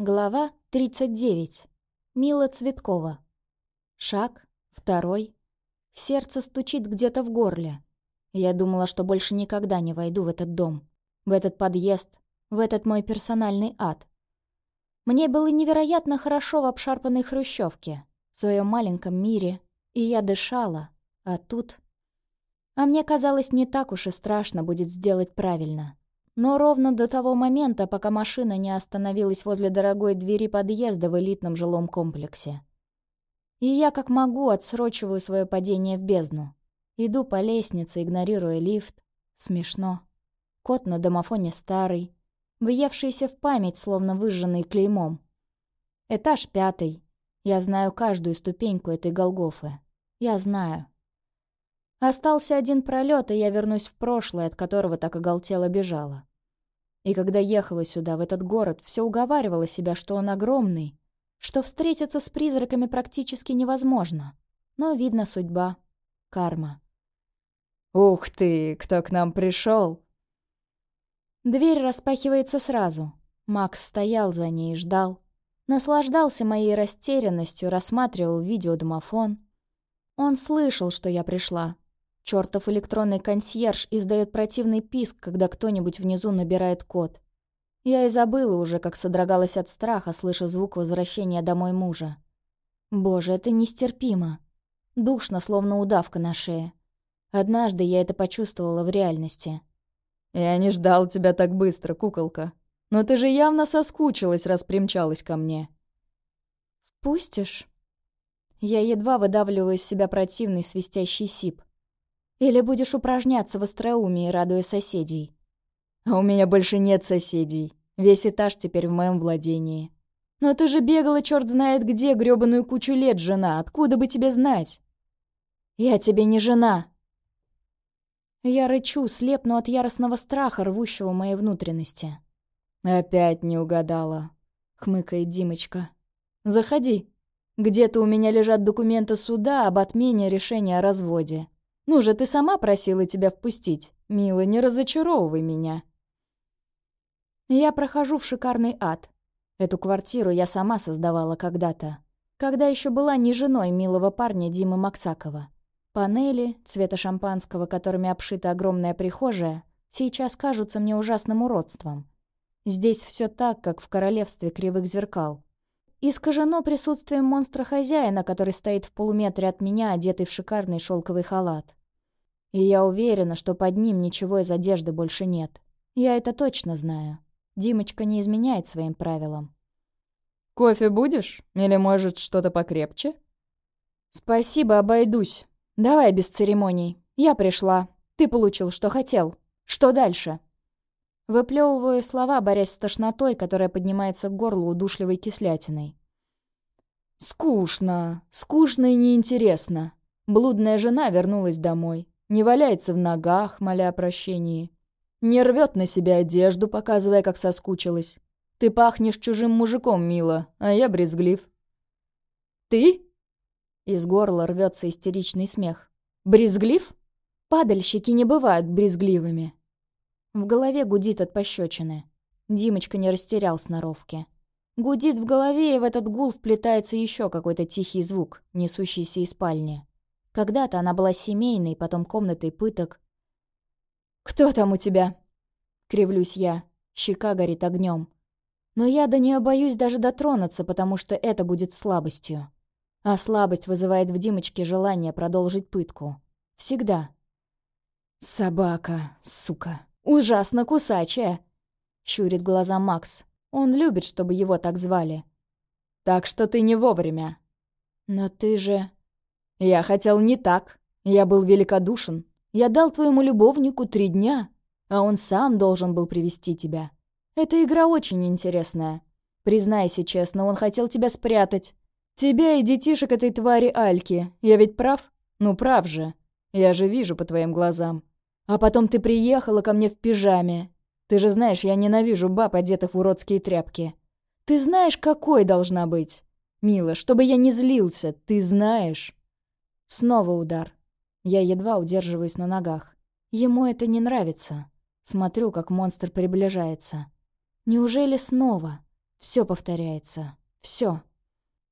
Глава 39. Мила Цветкова. Шаг, второй. Сердце стучит где-то в горле. Я думала, что больше никогда не войду в этот дом, в этот подъезд, в этот мой персональный ад. Мне было невероятно хорошо в обшарпанной хрущевке, в своем маленьком мире, и я дышала, а тут... А мне казалось, не так уж и страшно будет сделать правильно. Но ровно до того момента, пока машина не остановилась возле дорогой двери подъезда в элитном жилом комплексе. И я как могу отсрочиваю свое падение в бездну. Иду по лестнице, игнорируя лифт. Смешно. Кот на домофоне старый, въевшийся в память, словно выжженный клеймом. Этаж пятый. Я знаю каждую ступеньку этой Голгофы. Я знаю. Остался один пролет, и я вернусь в прошлое, от которого так оголтело бежала. И когда ехала сюда, в этот город, все уговаривала себя, что он огромный, что встретиться с призраками практически невозможно. Но, видно, судьба. Карма. «Ух ты, кто к нам пришел? Дверь распахивается сразу. Макс стоял за ней и ждал. Наслаждался моей растерянностью, рассматривал видеодомофон. Он слышал, что я пришла, Чёртов электронный консьерж издает противный писк, когда кто-нибудь внизу набирает код. Я и забыла уже, как содрогалась от страха, слыша звук возвращения домой мужа. Боже, это нестерпимо. Душно, словно удавка на шее. Однажды я это почувствовала в реальности. «Я не ждал тебя так быстро, куколка. Но ты же явно соскучилась, раз примчалась ко мне». «Пустишь?» Я едва выдавливаю из себя противный свистящий сип. Или будешь упражняться в остроумии, радуя соседей? А у меня больше нет соседей. Весь этаж теперь в моем владении. Но ты же бегала черт знает где грёбаную кучу лет, жена. Откуда бы тебе знать? Я тебе не жена. Я рычу, слепну от яростного страха, рвущего мои внутренности. «Опять не угадала», — хмыкает Димочка. «Заходи. Где-то у меня лежат документы суда об отмене решения о разводе. Ну же, ты сама просила тебя впустить. Мила, не разочаровывай меня. Я прохожу в шикарный ад. Эту квартиру я сама создавала когда-то. Когда еще была не женой милого парня Димы Максакова. Панели, цвета шампанского, которыми обшита огромная прихожая, сейчас кажутся мне ужасным уродством. Здесь все так, как в королевстве кривых зеркал. Искажено присутствием монстра-хозяина, который стоит в полуметре от меня, одетый в шикарный шелковый халат. И я уверена, что под ним ничего из одежды больше нет. Я это точно знаю. Димочка не изменяет своим правилам. «Кофе будешь? Или, может, что-то покрепче?» «Спасибо, обойдусь. Давай без церемоний. Я пришла. Ты получил, что хотел. Что дальше?» Выплевываю слова, борясь с тошнотой, которая поднимается к горлу удушливой кислятиной. «Скучно. Скучно и неинтересно. Блудная жена вернулась домой не валяется в ногах, моля о прощении, не рвет на себя одежду, показывая, как соскучилась. Ты пахнешь чужим мужиком, мило, а я брезглив. «Ты?» Из горла рвется истеричный смех. «Брезглив? Падальщики не бывают брезгливыми». В голове гудит от пощечины. Димочка не растерял сноровки. Гудит в голове, и в этот гул вплетается еще какой-то тихий звук, несущийся из спальни. Когда-то она была семейной, потом комнатой пыток. «Кто там у тебя?» Кривлюсь я. Щека горит огнем. Но я до нее боюсь даже дотронуться, потому что это будет слабостью. А слабость вызывает в Димочке желание продолжить пытку. Всегда. «Собака, сука, ужасно кусачая!» Щурит глаза Макс. Он любит, чтобы его так звали. «Так что ты не вовремя». «Но ты же...» «Я хотел не так. Я был великодушен. Я дал твоему любовнику три дня, а он сам должен был привести тебя. Эта игра очень интересная. Признайся честно, он хотел тебя спрятать. Тебя и детишек этой твари Альки. Я ведь прав? Ну, прав же. Я же вижу по твоим глазам. А потом ты приехала ко мне в пижаме. Ты же знаешь, я ненавижу баб, одетых в уродские тряпки. Ты знаешь, какой должна быть? Мила, чтобы я не злился, ты знаешь. Снова удар. Я едва удерживаюсь на ногах. Ему это не нравится. Смотрю, как монстр приближается. Неужели снова? Все повторяется. Все.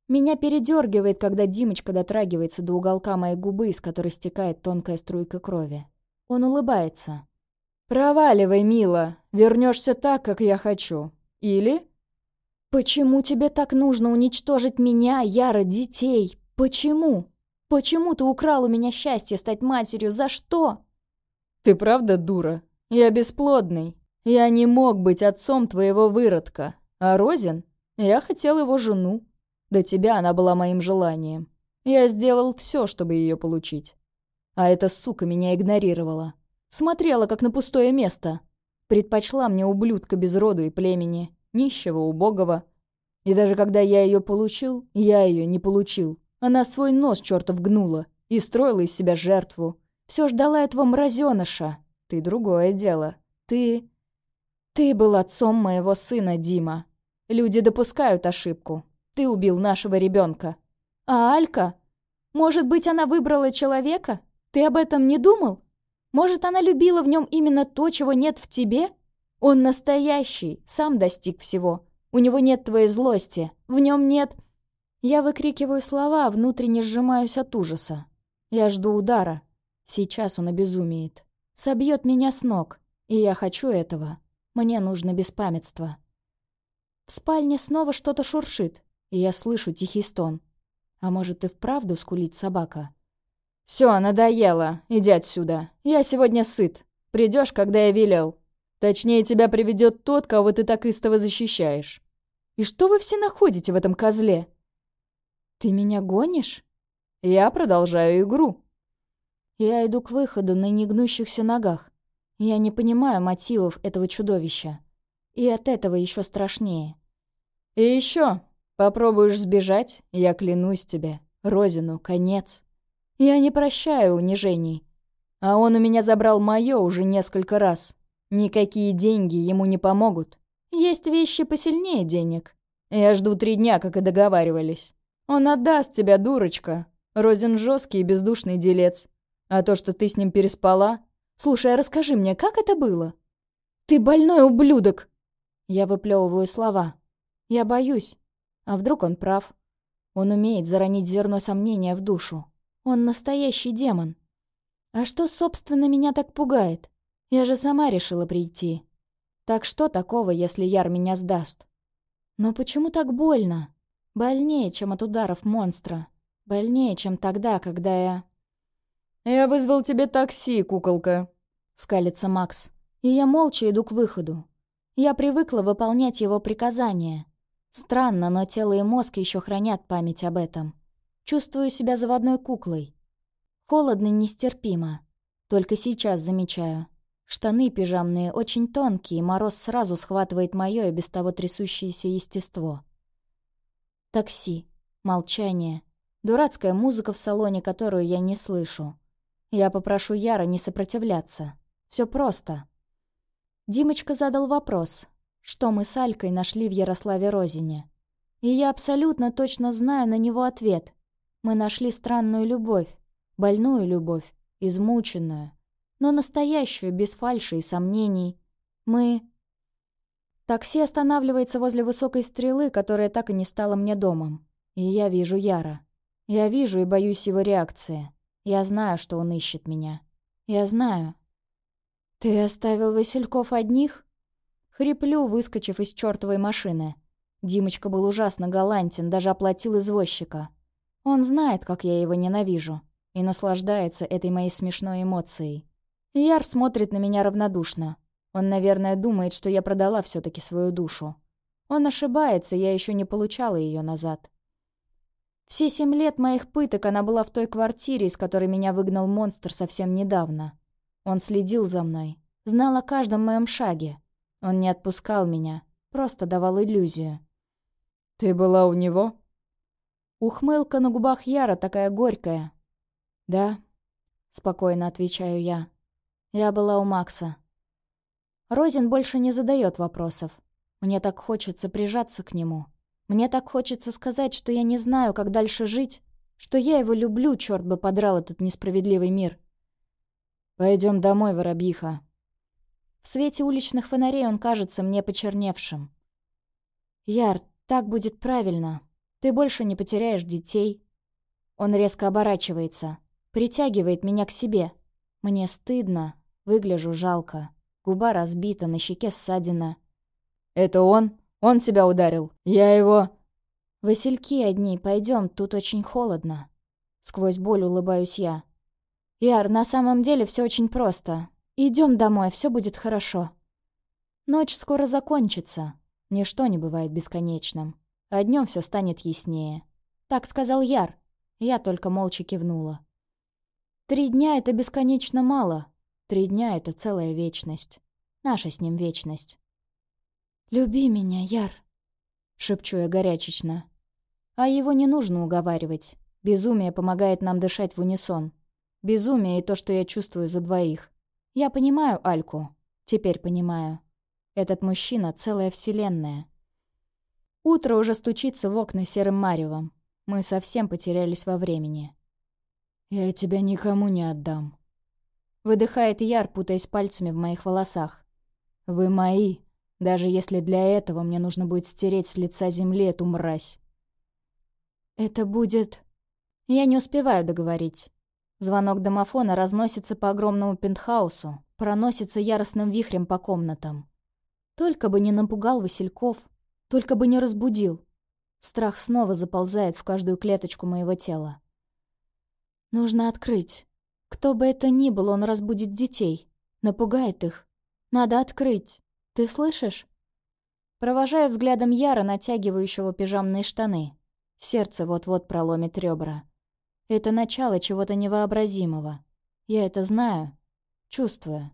Меня передергивает, когда Димочка дотрагивается до уголка моей губы, из которой стекает тонкая струйка крови. Он улыбается. «Проваливай, мила. Вернешься так, как я хочу. Или...» «Почему тебе так нужно уничтожить меня, Яра, детей? Почему? Почему ты украл у меня счастье стать матерью? За что?» «Ты правда дура? Я бесплодный. Я не мог быть отцом твоего выродка. А Розин? Я хотел его жену. До тебя она была моим желанием. Я сделал все, чтобы ее получить. А эта сука меня игнорировала. Смотрела, как на пустое место. Предпочла мне ублюдка без роду и племени, нищего, убогого. И даже когда я ее получил, я ее не получил. Она свой нос чертов гнула и строила из себя жертву. Все ждала этого мразеныша. Ты другое дело. Ты... Ты был отцом моего сына, Дима. Люди допускают ошибку. Ты убил нашего ребенка. А Алька? Может быть, она выбрала человека? Ты об этом не думал? Может, она любила в нем именно то, чего нет в тебе? Он настоящий, сам достиг всего. У него нет твоей злости, в нем нет... Я выкрикиваю слова, внутренне сжимаюсь от ужаса. Я жду удара. Сейчас он обезумеет. Собьет меня с ног. И я хочу этого. Мне нужно беспамятство. В спальне снова что-то шуршит, и я слышу тихий стон. А может и вправду скулит собака? «Все, надоело. Иди отсюда. Я сегодня сыт. Придешь, когда я велел. Точнее, тебя приведет тот, кого ты так истово защищаешь. И что вы все находите в этом козле?» «Ты меня гонишь?» «Я продолжаю игру». Я иду к выходу на негнущихся ногах. Я не понимаю мотивов этого чудовища. И от этого еще страшнее. И еще, попробуешь сбежать, я клянусь тебе, Розину, конец. Я не прощаю унижений. А он у меня забрал мое уже несколько раз. Никакие деньги ему не помогут. Есть вещи посильнее денег. Я жду три дня, как и договаривались. Он отдаст тебя, дурочка. Розин жесткий и бездушный делец. А то, что ты с ним переспала, Слушай, а расскажи мне, как это было? Ты больной ублюдок! Я выплевываю слова. Я боюсь. А вдруг он прав? Он умеет заронить зерно сомнения в душу. Он настоящий демон. А что, собственно, меня так пугает? Я же сама решила прийти. Так что такого, если Яр меня сдаст? Но почему так больно? Больнее, чем от ударов монстра. Больнее, чем тогда, когда я... «Я вызвал тебе такси, куколка», — скалится Макс. И я молча иду к выходу. Я привыкла выполнять его приказания. Странно, но тело и мозг еще хранят память об этом. Чувствую себя заводной куклой. Холодно нестерпимо. Только сейчас замечаю. Штаны пижамные очень тонкие, мороз сразу схватывает мое и без того трясущееся естество. Такси. Молчание. Дурацкая музыка в салоне, которую я не слышу. Я попрошу Яра не сопротивляться. Все просто. Димочка задал вопрос, что мы с Алькой нашли в Ярославе Розине. И я абсолютно точно знаю на него ответ. Мы нашли странную любовь, больную любовь, измученную, но настоящую, без фальши и сомнений. Мы... Такси останавливается возле высокой стрелы, которая так и не стала мне домом. И я вижу Яра. Я вижу и боюсь его реакции. Я знаю, что он ищет меня. Я знаю. «Ты оставил Васильков одних?» Хриплю, выскочив из чертовой машины. Димочка был ужасно галантен, даже оплатил извозчика. Он знает, как я его ненавижу, и наслаждается этой моей смешной эмоцией. Яр смотрит на меня равнодушно. Он, наверное, думает, что я продала все таки свою душу. Он ошибается, я еще не получала ее назад. Все семь лет моих пыток она была в той квартире, из которой меня выгнал монстр совсем недавно. Он следил за мной, знал о каждом моем шаге. Он не отпускал меня, просто давал иллюзию. «Ты была у него?» Ухмылка на губах Яра такая горькая. «Да», — спокойно отвечаю я. «Я была у Макса». Розин больше не задает вопросов. Мне так хочется прижаться к нему. Мне так хочется сказать, что я не знаю, как дальше жить, что я его люблю, черт бы подрал этот несправедливый мир. Пойдем домой, воробьиха. В свете уличных фонарей он кажется мне почерневшим. Яр, так будет правильно. Ты больше не потеряешь детей. Он резко оборачивается, притягивает меня к себе. Мне стыдно, выгляжу жалко. Губа разбита, на щеке ссадина. «Это он? Он тебя ударил? Я его...» «Васильки одни, пойдем, тут очень холодно». Сквозь боль улыбаюсь я. «Яр, на самом деле все очень просто. Идем домой, все будет хорошо». Ночь скоро закончится. Ничто не бывает бесконечным. А днем все станет яснее. Так сказал Яр. Я только молча кивнула. Три дня — это бесконечно мало. Три дня — это целая вечность. Наша с ним вечность. «Люби меня, Яр», — шепчу я горячечно. А его не нужно уговаривать. Безумие помогает нам дышать в унисон. Безумие и то, что я чувствую за двоих. Я понимаю Альку. Теперь понимаю. Этот мужчина — целая вселенная. Утро уже стучится в окна серым маревом. Мы совсем потерялись во времени. «Я тебя никому не отдам», — выдыхает Яр, путаясь пальцами в моих волосах. «Вы мои, даже если для этого мне нужно будет стереть с лица земли эту мразь». «Это будет...» Я не успеваю договорить. Звонок домофона разносится по огромному пентхаусу, проносится яростным вихрем по комнатам. Только бы не напугал Васильков, только бы не разбудил. Страх снова заползает в каждую клеточку моего тела. Нужно открыть. Кто бы это ни был, он разбудит детей. Напугает их. Надо открыть. Ты слышишь? Провожаю взглядом Яра, натягивающего пижамные штаны. Сердце вот-вот проломит ребра. Это начало чего-то невообразимого. Я это знаю. Чувствую.